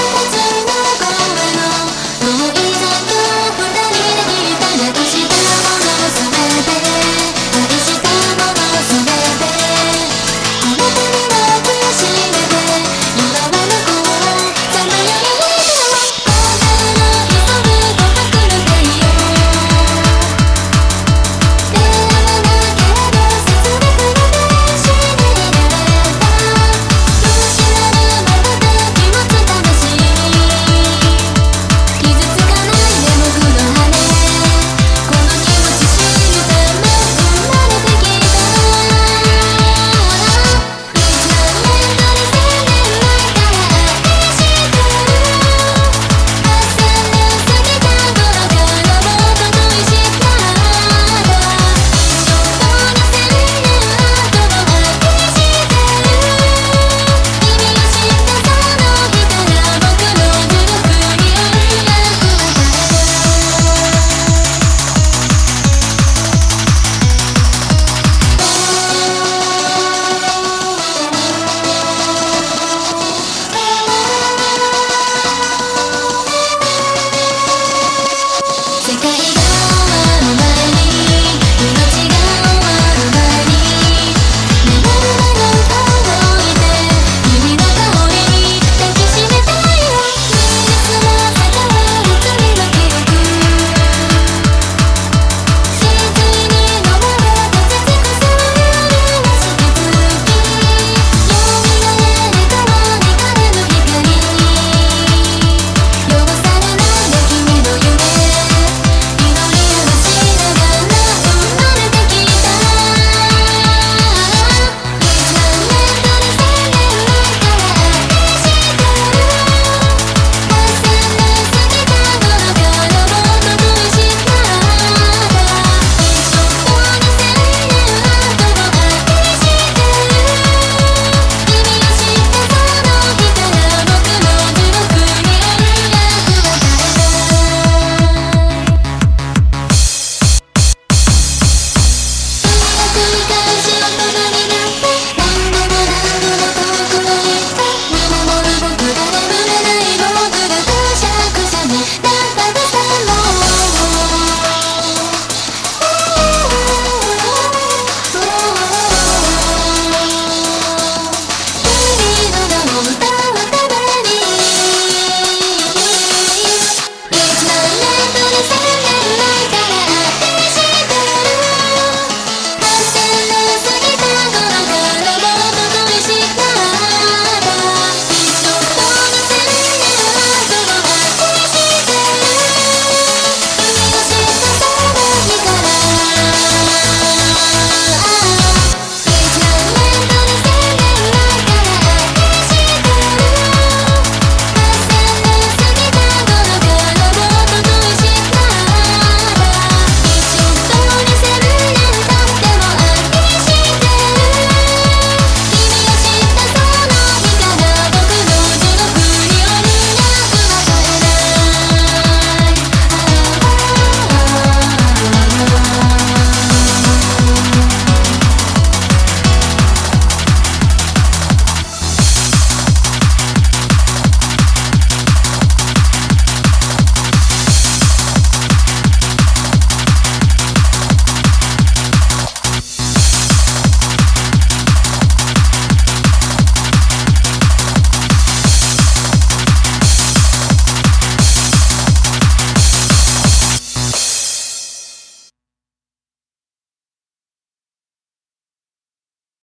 つ